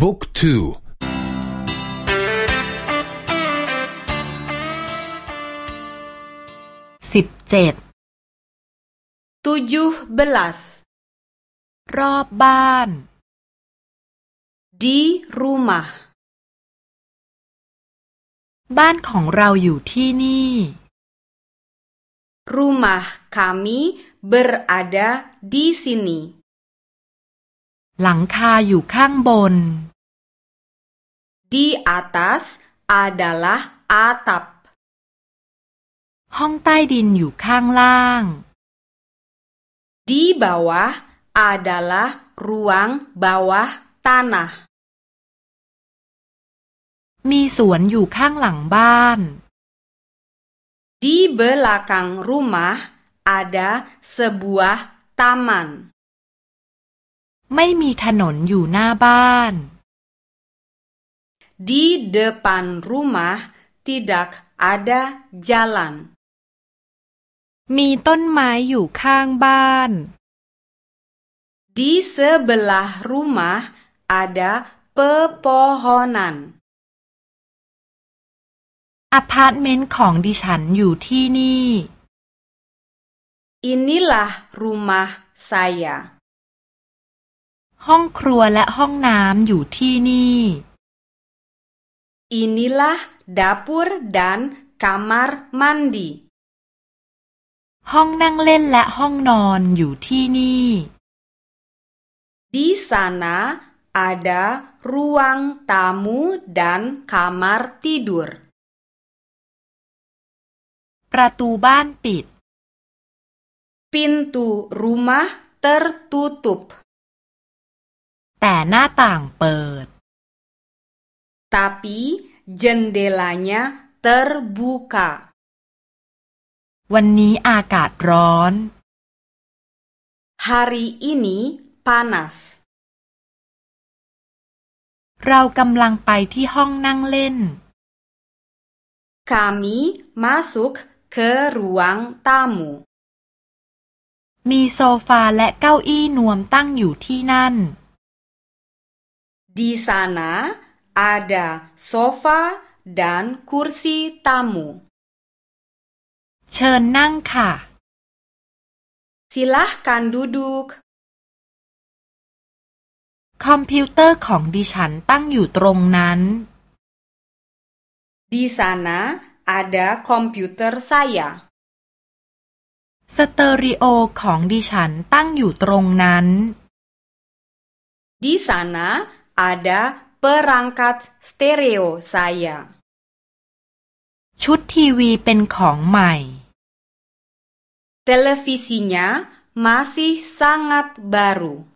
บุ๊กทูสิบเจ็ด tujuh belas รอบบ้าน di rumah บ้านของเราอยู่ที่นี่ rumah kami berada di sini หลังคาอยู่ข้างบน di atas adalah atap ห้องใต้ดินอยู่ข้างล่าง di bawah adalah ruang bawah tanah มีสวนอยู่ข้างหลังบ้าน di belakang rumah ada sebuah taman ไม่มีถนนอยู่หน้าบ้าน di depan rumah tidak ada jalan มีต้นไม้อยู่ข้างบ้าน di sebelah rumah ada pepohonan อพาร์ตเมนต์ของดิฉันอยู่ที่นี่ inilah rumah saya ห้องครัวและห้องน้ำอยู่ที่นี่ inilah dapur dan kamar mandi ห้องนั่งเล่นและห้องนอนอยู่ที่นี่ di sana ada ruang tamu dan kamar tidur ประตูบ้านปิด pintu rumah tertutup แต่หน้าต่างเปิด tapi jendelanya terbuka วันนี้อากาศร้อน hari ini panas เรากำลังไปที่ห้องนั่งเล่น kami masuk ke ruang tamu มีโซฟาและเก้าอี้นวมตั้งอยู่ที่นั่น di sana ada sofa dan kursi tamu เชิญนั่งค่ะ silahkan duduk คอมพิวเตอร์ของดิฉันตั้งอยู่ตรงนั้น di sana ada komputer saya สเตอริโอของดิฉันตั้งอยู่ตรงนั้น di sana ada perangkat stereo saya ชุดทีวีเป็นของใหม่ televisinya masih sangat baru